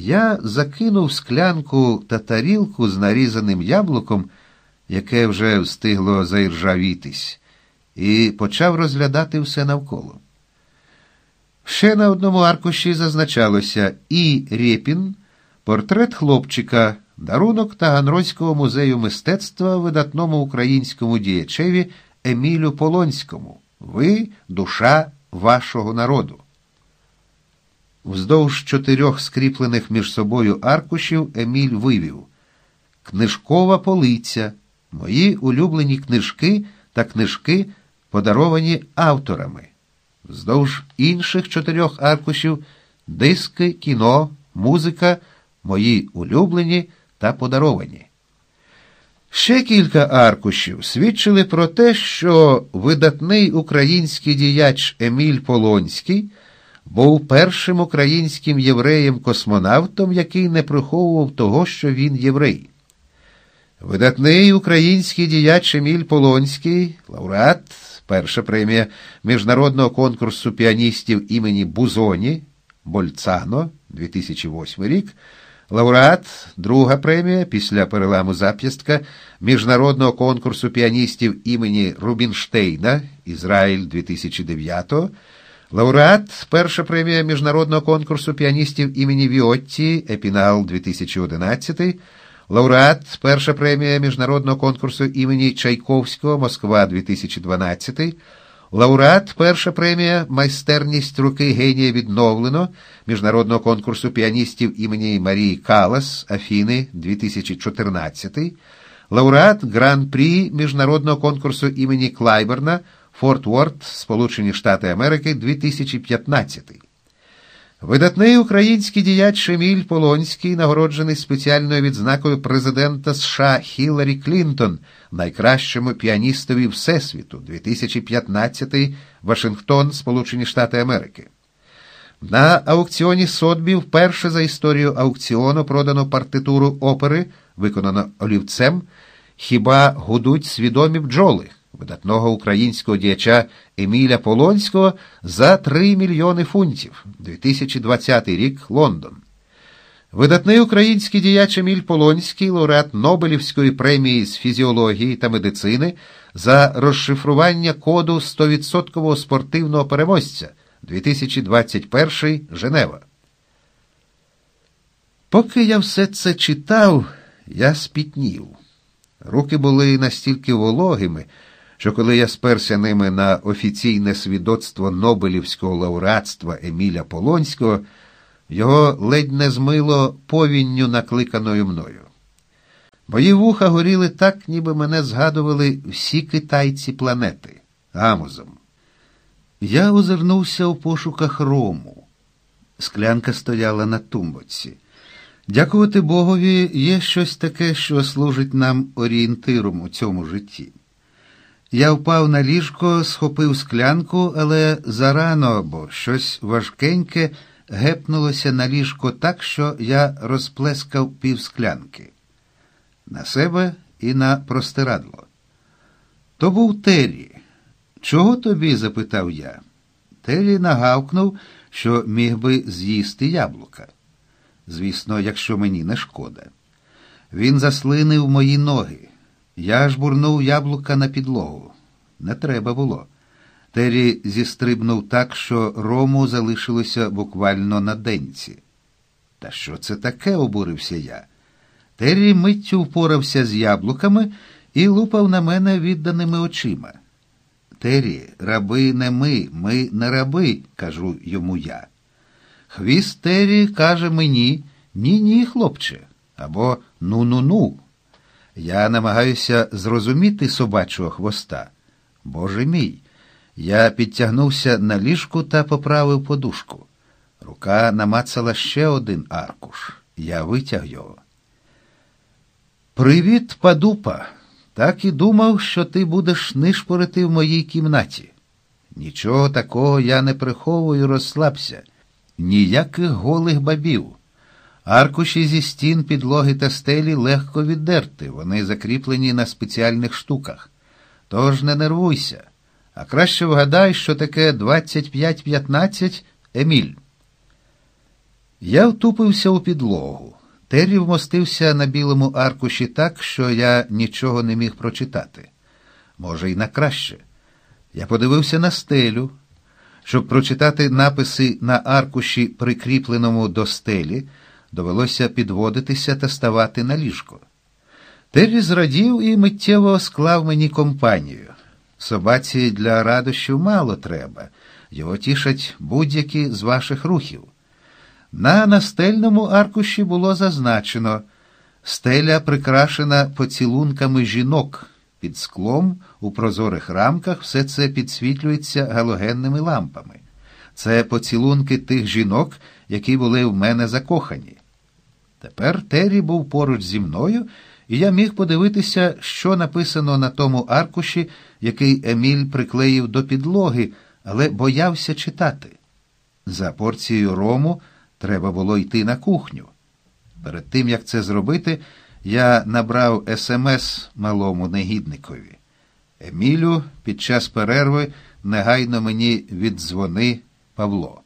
я закинув склянку та тарілку з нарізаним яблуком, яке вже встигло заіржавітись, і почав розглядати все навколо. Ще на одному аркуші зазначалося і Рєпін, портрет хлопчика, дарунок Таганрозького музею мистецтва видатному українському діячеві Емілю Полонському. Ви душа вашого народу. Вздовж чотирьох скріплених між собою аркушів Еміль вивів Книжкова полиця, мої улюблені книжки та книжки, подаровані авторами. Вздовж інших чотирьох аркушів диски, кіно, музика, мої улюблені та подаровані. Ще кілька аркушів свідчили про те, що видатний український діяч Еміль Полонський був першим українським євреєм-космонавтом, який не приховував того, що він єврей. Видатний український діяч Еміль Полонський, лауреат, перша премія міжнародного конкурсу піаністів імені Бузоні, Больцано, 2008 рік, лауреат, друга премія після переламу зап'ястка міжнародного конкурсу піаністів імені Рубінштейна, Ізраїль 2009 Лауреат, перша премія міжнародного конкурсу піаністів імені Віотті, Епінал 2011, лауреат, перша премія міжнародного конкурсу імені Чайковського, Москва 2012, лауреат, перша премія Майстерність руки генія відновлено міжнародного конкурсу піаністів імені Марії Калас, Афіни 2014, лауреат Гран-прі міжнародного конкурсу імені Клайберна. Форт Уорд, Сполучені Штати Америки, 2015. Видатний український діяч Еміль Полонський, нагороджений спеціальною відзнакою президента США Хіларі Клінтон, найкращому піаністові Всесвіту, 2015 Вашингтон, Сполучені Штати Америки. На аукціоні Сотбі вперше за історію аукціону продано партитуру опери, виконано олівцем, хіба гудуть свідомі бджоли видатного українського діяча Еміля Полонського за 3 мільйони фунтів 2020 рік Лондон. Видатний український діяч Еміль Полонський, лауреат Нобелівської премії з фізіології та медицини за розшифрування коду 100% спортивного переможця 2021 Женева. Поки я все це читав, я спітнів. Руки були настільки вологими що коли я сперся ними на офіційне свідоцтво Нобелівського лауреатства Еміля Полонського, його ледь не змило повінню, накликаною мною. Мої вуха горіли так, ніби мене згадували всі китайці планети гамузом. Я озирнувся у пошуках рому. Склянка стояла на тумбоці. Дякувати Богові, є щось таке, що служить нам орієнтиром у цьому житті. Я впав на ліжко, схопив склянку, але зарано, бо щось важкеньке гепнулося на ліжко так, що я розплескав півсклянки. На себе і на простирадло. То був Террі. Чого тобі? запитав я. Террі нагавкнув, що міг би з'їсти яблука. Звісно, якщо мені не шкода. Він заслинив мої ноги. Я жбурнув яблука на підлогу. Не треба було. Террі зістрибнув так, що рому залишилося буквально на денці. Та що це таке? обурився я. Террі миттю впорався з яблуками і лупав на мене відданими очима. Террі, раби не ми, ми не раби, кажу йому я. Хвіст Террі каже мені ні, ні, хлопче, або ну ну ну. Я намагаюся зрозуміти собачого хвоста. Боже мій. Я підтягнувся на ліжку та поправив подушку. Рука намацала ще один аркуш. Я витяг його. Привіт, падупа. Так і думав, що ти будеш нишпорити в моїй кімнаті. Нічого такого я не приховую, розслабся. Ніяких голих бабів. Аркуші зі стін, підлоги та стелі легко віддерти, вони закріплені на спеціальних штуках. Тож не нервуйся, а краще вгадай, що таке 25-15 Еміль. Я втупився у підлогу. Террі вмостився на білому аркуші так, що я нічого не міг прочитати. Може, й на краще. Я подивився на стелю. Щоб прочитати написи на аркуші, прикріпленому до стелі, довелося підводитися та ставати на ліжко. Террі зрадів і миттєво склав мені компанію. Собаці для радощів мало треба, його тішать будь-які з ваших рухів. На настельному аркуші було зазначено стеля прикрашена поцілунками жінок. Під склом у прозорих рамках все це підсвітлюється галогенними лампами. Це поцілунки тих жінок, які були в мене закохані. Тепер Террі був поруч зі мною, і я міг подивитися, що написано на тому аркуші, який Еміль приклеїв до підлоги, але боявся читати. За порцією рому треба було йти на кухню. Перед тим, як це зробити, я набрав смс малому негідникові. Емілю, під час перерви негайно мені віддзвони Павло.